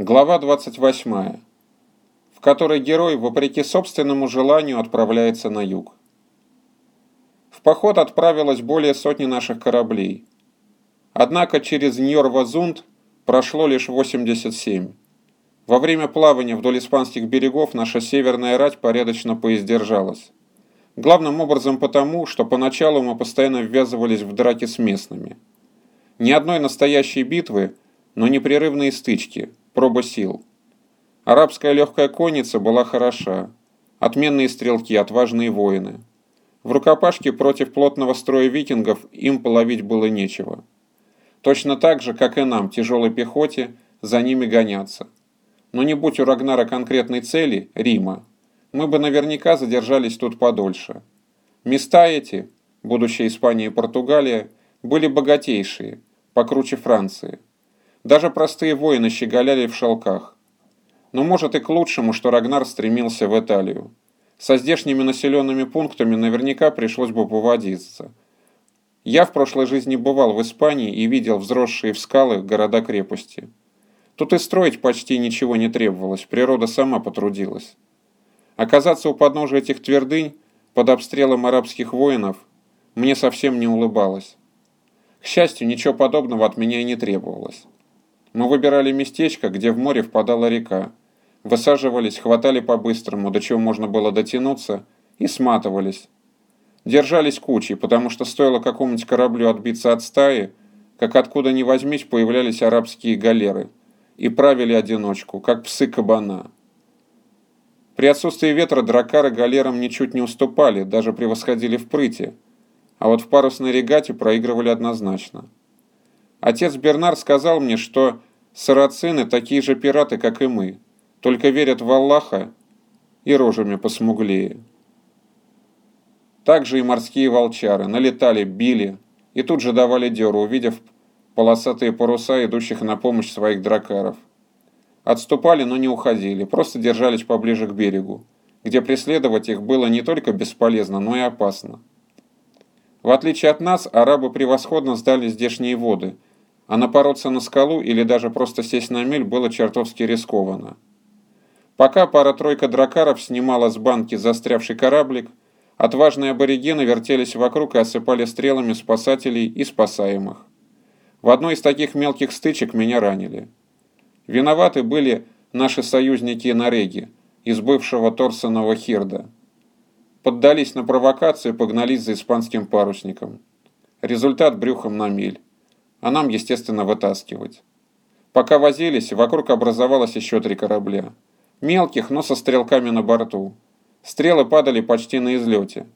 Глава 28, в которой герой, вопреки собственному желанию, отправляется на юг. В поход отправилось более сотни наших кораблей. Однако через Ньор-Вазунд прошло лишь 87. Во время плавания вдоль испанских берегов наша северная рать порядочно поиздержалась. Главным образом потому, что поначалу мы постоянно ввязывались в драки с местными. Ни одной настоящей битвы, но непрерывные стычки – Проба сил. Арабская легкая конница была хороша. Отменные стрелки, отважные воины. В рукопашке против плотного строя викингов им половить было нечего. Точно так же, как и нам, тяжелой пехоте, за ними гоняться. Но не будь у Рагнара конкретной цели, Рима, мы бы наверняка задержались тут подольше. Места эти, будущая Испания и Португалия, были богатейшие, покруче Франции. Даже простые воины щеголяли в шелках. Но может и к лучшему, что Рагнар стремился в Италию. Со здешними населенными пунктами наверняка пришлось бы поводиться. Я в прошлой жизни бывал в Испании и видел взросшие в скалы города-крепости. Тут и строить почти ничего не требовалось, природа сама потрудилась. Оказаться у подножия этих твердынь под обстрелом арабских воинов мне совсем не улыбалось. К счастью, ничего подобного от меня и не требовалось. Мы выбирали местечко, где в море впадала река. Высаживались, хватали по-быстрому, до чего можно было дотянуться, и сматывались. Держались кучей, потому что стоило какому-нибудь кораблю отбиться от стаи, как откуда ни возьмись появлялись арабские галеры и правили одиночку, как псы кабана. При отсутствии ветра дракары галерам ничуть не уступали, даже превосходили в прыти, а вот в парусной регате проигрывали однозначно. Отец Бернар сказал мне, что сарацины такие же пираты, как и мы, только верят в Аллаха и рожами посмуглее. Также и морские волчары налетали, били и тут же давали дёру, увидев полосатые паруса, идущих на помощь своих дракаров. Отступали, но не уходили, просто держались поближе к берегу, где преследовать их было не только бесполезно, но и опасно. В отличие от нас, арабы превосходно сдали здешние воды – а напороться на скалу или даже просто сесть на мель было чертовски рискованно. Пока пара-тройка дракаров снимала с банки застрявший кораблик, отважные аборигены вертелись вокруг и осыпали стрелами спасателей и спасаемых. В одной из таких мелких стычек меня ранили. Виноваты были наши союзники на Реге из бывшего Торсонова Хирда. Поддались на провокацию и погнались за испанским парусником. Результат брюхом на миль а нам, естественно, вытаскивать. Пока возились, вокруг образовалось еще три корабля. Мелких, но со стрелками на борту. Стрелы падали почти на излете.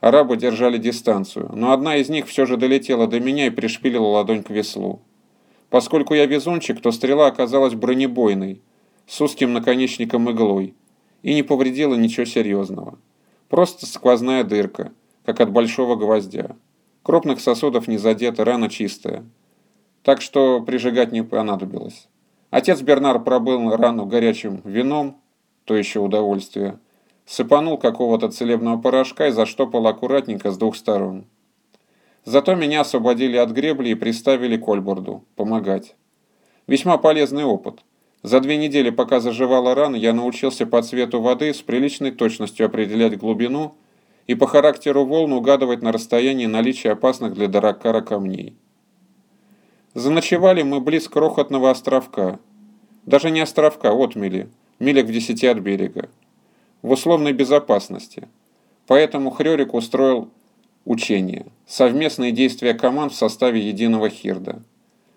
Арабы держали дистанцию, но одна из них все же долетела до меня и пришпилила ладонь к веслу. Поскольку я везунчик, то стрела оказалась бронебойной, с узким наконечником иглой, и не повредила ничего серьезного. Просто сквозная дырка, как от большого гвоздя. Крупных сосудов не задета, рана чистая так что прижигать не понадобилось. Отец Бернар пробыл рану горячим вином, то еще удовольствие, сыпанул какого-то целебного порошка и заштопал аккуратненько с двух сторон. Зато меня освободили от гребли и приставили к Ольборду помогать. Весьма полезный опыт. За две недели, пока заживала рана, я научился по цвету воды с приличной точностью определять глубину и по характеру волн угадывать на расстоянии наличие опасных для Даракара камней. Заночевали мы близ крохотного островка. Даже не островка, отмели, милях в десяти от берега. В условной безопасности. Поэтому Хрёрик устроил учение. Совместные действия команд в составе единого хирда.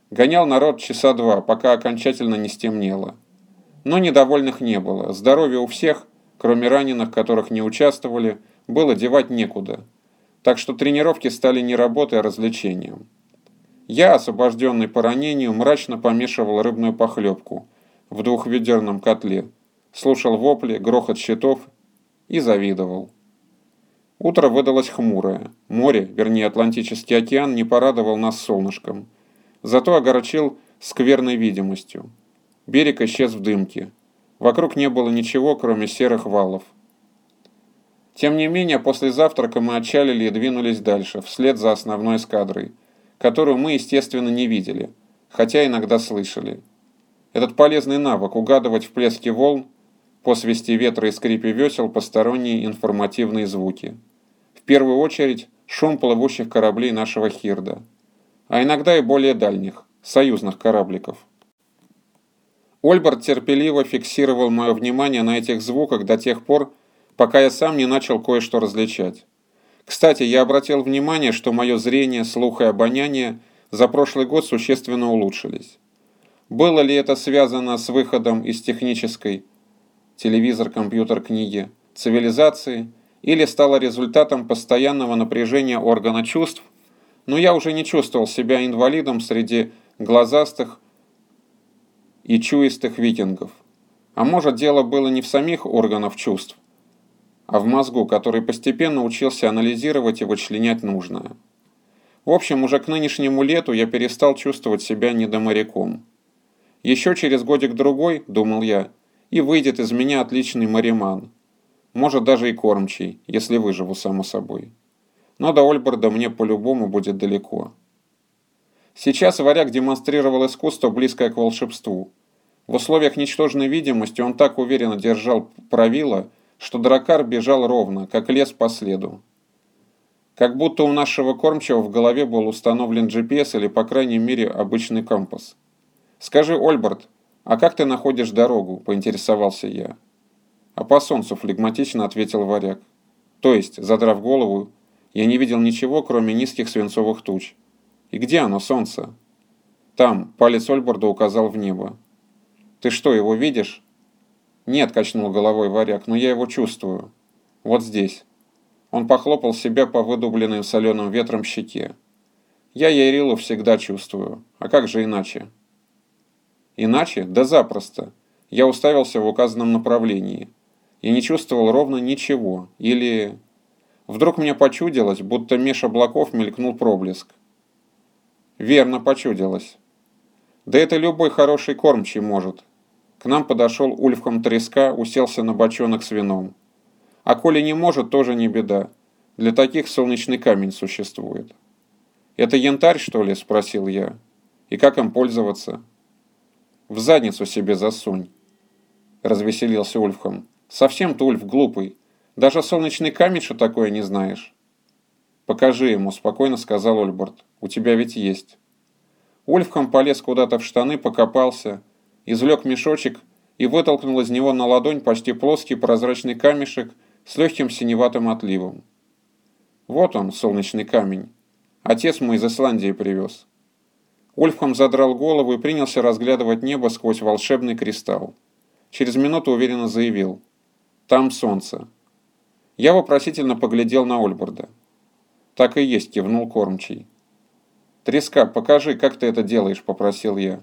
Гонял народ часа два, пока окончательно не стемнело. Но недовольных не было. Здоровье у всех, кроме раненых, которых не участвовали, было девать некуда. Так что тренировки стали не работой, а развлечением. Я, освобожденный по ранению, мрачно помешивал рыбную похлебку в двухведерном котле, слушал вопли, грохот щитов и завидовал. Утро выдалось хмурое. Море, вернее Атлантический океан, не порадовал нас солнышком. Зато огорчил скверной видимостью. Берег исчез в дымке. Вокруг не было ничего, кроме серых валов. Тем не менее, после завтрака мы отчалили и двинулись дальше, вслед за основной эскадрой – которую мы, естественно, не видели, хотя иногда слышали. Этот полезный навык угадывать в плеске волн, по свисти ветра и скрипе весел посторонние информативные звуки. В первую очередь шум плывущих кораблей нашего Хирда, а иногда и более дальних, союзных корабликов. Ольберт терпеливо фиксировал мое внимание на этих звуках до тех пор, пока я сам не начал кое-что различать. Кстати, я обратил внимание, что мое зрение, слух и обоняние за прошлый год существенно улучшились. Было ли это связано с выходом из технической телевизор, компьютер, книги цивилизации или стало результатом постоянного напряжения органа чувств, но я уже не чувствовал себя инвалидом среди глазастых, и чуистых викингов. А может, дело было не в самих органах чувств, а в мозгу, который постепенно учился анализировать и вычленять нужное. В общем, уже к нынешнему лету я перестал чувствовать себя недоморяком. Еще через годик-другой, думал я, и выйдет из меня отличный мариман. Может, даже и кормчий, если выживу, само собой. Но до Ольберда мне по-любому будет далеко. Сейчас варяг демонстрировал искусство, близкое к волшебству. В условиях ничтожной видимости он так уверенно держал правила, что дракар бежал ровно, как лес по следу. Как будто у нашего кормчего в голове был установлен GPS или, по крайней мере, обычный компас. «Скажи, Ольберт, а как ты находишь дорогу?» – поинтересовался я. «А по солнцу», – флегматично ответил варяг. То есть, задрав голову, я не видел ничего, кроме низких свинцовых туч. «И где оно, солнце?» «Там», – палец Ольборда указал в небо. «Ты что, его видишь?» «Нет», – качнул головой варяг, – «но я его чувствую. Вот здесь». Он похлопал себя по выдубленным соленым ветром щеке. «Я Ярилу всегда чувствую. А как же иначе?» «Иначе? Да запросто. Я уставился в указанном направлении. Я не чувствовал ровно ничего. Или...» Вдруг мне почудилось, будто меж облаков мелькнул проблеск. Верно почудилось. Да это любой хороший кормчий может. К нам подошел Ульфхам Треска, уселся на бочонок с вином. А коли не может, тоже не беда. Для таких солнечный камень существует. «Это янтарь, что ли?» – спросил я. «И как им пользоваться?» «В задницу себе засунь», – развеселился Ульфхам. «Совсем ты, Ульф, глупый. Даже солнечный камень, что такое, не знаешь». «Покажи ему», – спокойно сказал Ольберт. «У тебя ведь есть». Ульфхам полез куда-то в штаны, покопался, извлек мешочек и вытолкнул из него на ладонь почти плоский прозрачный камешек с легким синеватым отливом. Вот он, солнечный камень. Отец мой из Исландии привез. Ульфхам задрал голову и принялся разглядывать небо сквозь волшебный кристалл. Через минуту уверенно заявил. «Там солнце». Я вопросительно поглядел на Ольборда. «Так и есть», — кивнул кормчий. «Треска, покажи, как ты это делаешь», — попросил я.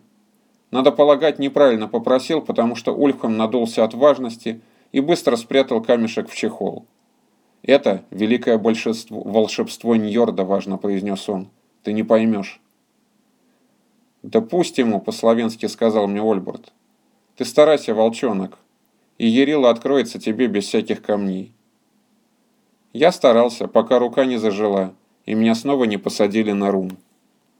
Надо полагать, неправильно попросил, потому что Ульфхам надулся от важности и быстро спрятал камешек в чехол. «Это великое большинство, волшебство Ньорда», — важно произнес он. «Ты не поймешь». «Да ему», — по-словенски сказал мне Ольберт. «Ты старайся, волчонок, и Ерила откроется тебе без всяких камней». Я старался, пока рука не зажила, и меня снова не посадили на рум.